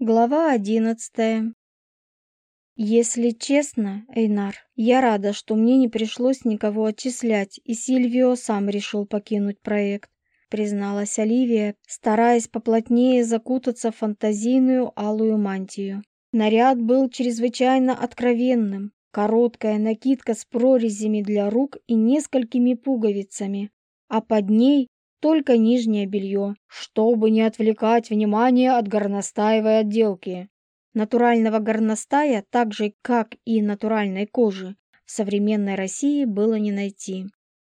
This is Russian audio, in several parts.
Глава одиннадцатая. Если честно, Эйнар, я рада, что мне не пришлось никого отчислять, и Сильвио сам решил покинуть проект, призналась Оливия, стараясь поплотнее закутаться в фантазийную алую мантию. Наряд был чрезвычайно откровенным. Короткая накидка с прорезями для рук и несколькими пуговицами, а под ней только нижнее белье, чтобы не отвлекать внимание от горностаевой отделки. Натурального горностая, так же как и натуральной кожи, в современной России было не найти.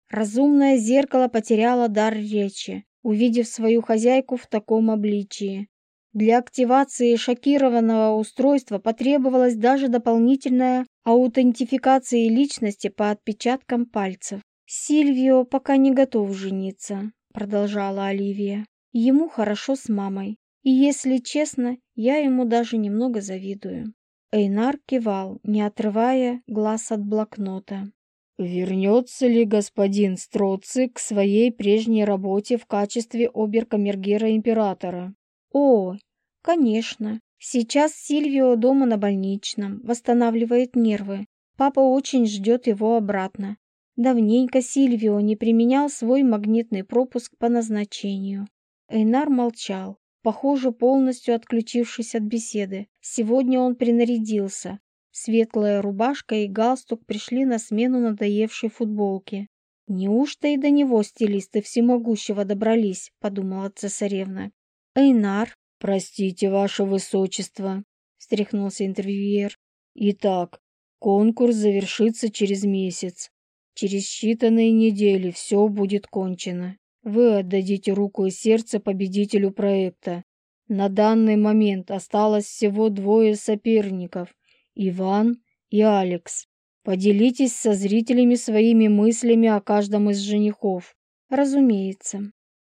Разумное зеркало потеряло дар речи, увидев свою хозяйку в таком обличии. Для активации шокированного устройства потребовалась даже дополнительная аутентификация личности по отпечаткам пальцев. Сильвио пока не готов жениться, продолжала Оливия. Ему хорошо с мамой. И если честно, я ему даже немного завидую. Эйнар кивал, не отрывая глаз от блокнота. Вернется ли господин Строци к своей прежней работе в качестве оберкамергера императора? О, конечно. Сейчас Сильвио дома на больничном, восстанавливает нервы. Папа очень ждет его обратно. Давненько Сильвио не применял свой магнитный пропуск по назначению. Эйнар молчал, похоже, полностью отключившись от беседы. Сегодня он принарядился. Светлая рубашка и галстук пришли на смену надоевшей футболке. «Неужто и до него стилисты всемогущего добрались?» – подумала цесаревна. «Эйнар!» «Простите, ваше высочество!» – встряхнулся интервьюер. «Итак, конкурс завершится через месяц. Через считанные недели все будет кончено. Вы отдадите руку и сердце победителю проекта. На данный момент осталось всего двое соперников – Иван и Алекс. Поделитесь со зрителями своими мыслями о каждом из женихов. Разумеется.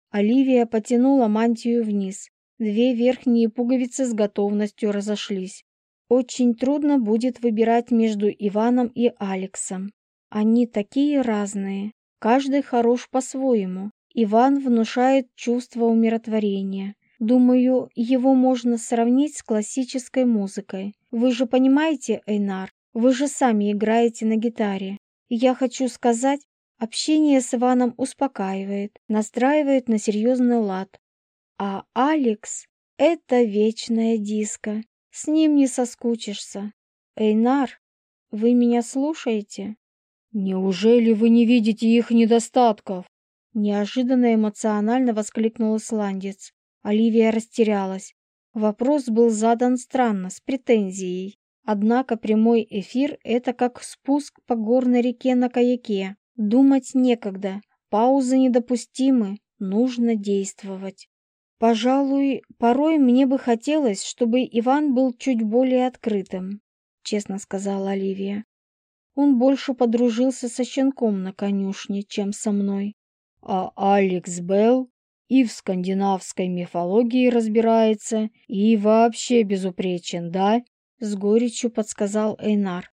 Оливия потянула мантию вниз. Две верхние пуговицы с готовностью разошлись. Очень трудно будет выбирать между Иваном и Алексом. Они такие разные, каждый хорош по-своему. Иван внушает чувство умиротворения. Думаю, его можно сравнить с классической музыкой. Вы же понимаете, Эйнар, вы же сами играете на гитаре. Я хочу сказать, общение с Иваном успокаивает, настраивает на серьезный лад. А Алекс — это вечная диска. С ним не соскучишься. Эйнар, вы меня слушаете? «Неужели вы не видите их недостатков?» Неожиданно эмоционально воскликнул исландец. Оливия растерялась. Вопрос был задан странно, с претензией. Однако прямой эфир – это как спуск по горной реке на каяке. Думать некогда, паузы недопустимы, нужно действовать. Пожалуй, порой мне бы хотелось, чтобы Иван был чуть более открытым, честно сказала Оливия. Он больше подружился со щенком на конюшне, чем со мной. А Алекс Белл и в скандинавской мифологии разбирается, и вообще безупречен, да?» С горечью подсказал Эйнар.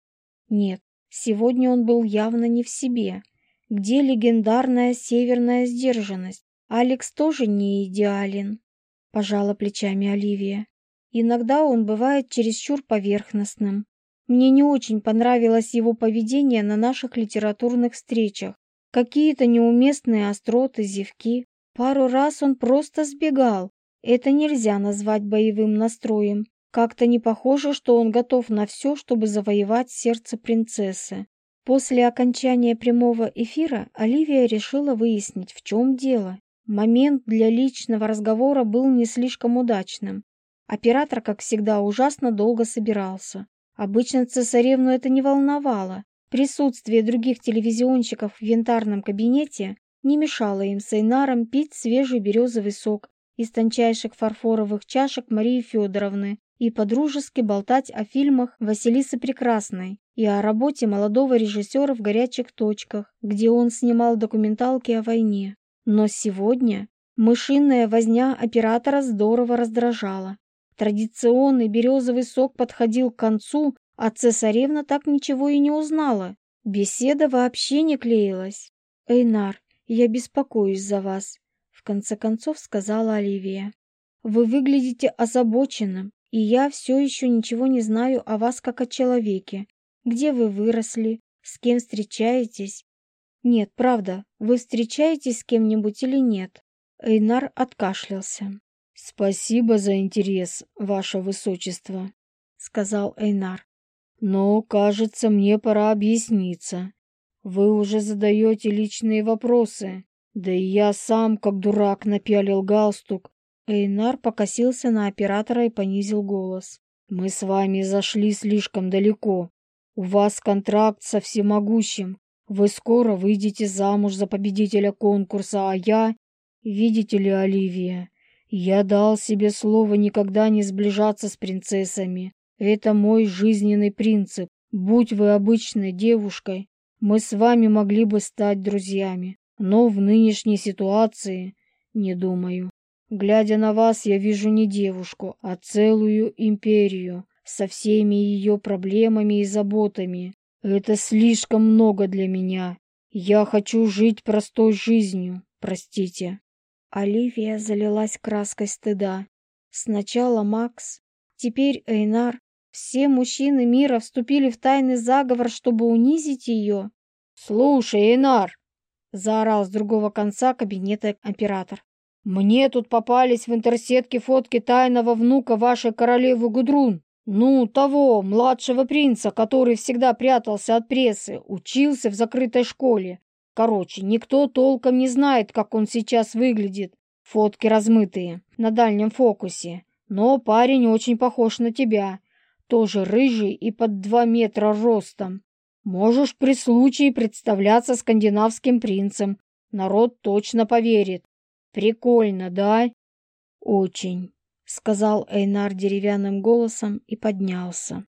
«Нет, сегодня он был явно не в себе. Где легендарная северная сдержанность? Алекс тоже не идеален», – пожала плечами Оливия. «Иногда он бывает чересчур поверхностным, мне не очень понравилось его поведение на наших литературных встречах. Какие-то неуместные остроты, зевки. Пару раз он просто сбегал. Это нельзя назвать боевым настроем. Как-то не похоже, что он готов на все, чтобы завоевать сердце принцессы. После окончания прямого эфира Оливия решила выяснить, в чем дело. Момент для личного разговора был не слишком удачным. Оператор, как всегда, ужасно долго собирался. Обычно цесаревну это не волновало. Присутствие других телевизионщиков в янтарном кабинете не мешало им с Эйнаром пить свежий березовый сок из тончайших фарфоровых чашек Марии Федоровны и подружески болтать о фильмах Василисы Прекрасной и о работе молодого режиссера в «Горячих точках», где он снимал документалки о войне. Но сегодня мышиная возня оператора здорово раздражала. Традиционный березовый сок подходил к концу, а цесаревна так ничего и не узнала. Беседа вообще не клеилась. «Эйнар, я беспокоюсь за вас», — в конце концов сказала Оливия. «Вы выглядите озабоченным, и я все еще ничего не знаю о вас как о человеке. Где вы выросли? С кем встречаетесь?» «Нет, правда, вы встречаетесь с кем-нибудь или нет?» Эйнар откашлялся. «Спасибо за интерес, ваше высочество», — сказал Эйнар. «Но, кажется, мне пора объясниться. Вы уже задаете личные вопросы. Да и я сам, как дурак, напялил галстук». Эйнар покосился на оператора и понизил голос. «Мы с вами зашли слишком далеко. У вас контракт со всемогущим. Вы скоро выйдете замуж за победителя конкурса, а я... Видите ли, Оливия, я дал себе слово никогда не сближаться с принцессами. Это мой жизненный принцип. Будь вы обычной девушкой, мы с вами могли бы стать друзьями. Но в нынешней ситуации не думаю. Глядя на вас, я вижу не девушку, а целую империю со всеми ее проблемами и заботами. Это слишком много для меня. Я хочу жить простой жизнью, простите. Оливия залилась краской стыда. Сначала Макс, теперь Эйнар. Все мужчины мира вступили в тайный заговор, чтобы унизить ее. «Слушай, Эйнар!» – заорал с другого конца кабинета оператор. «Мне тут попались в интерсетке фотки тайного внука вашей королевы Гудрун. Ну, того, младшего принца, который всегда прятался от прессы, учился в закрытой школе. Короче, никто толком не знает, как он сейчас выглядит. Фотки размытые, на дальнем фокусе. Но парень очень похож на тебя. Тоже рыжий и под два метра ростом. Можешь при случае представляться скандинавским принцем. Народ точно поверит. Прикольно, да? Очень, сказал Эйнар деревянным голосом и поднялся.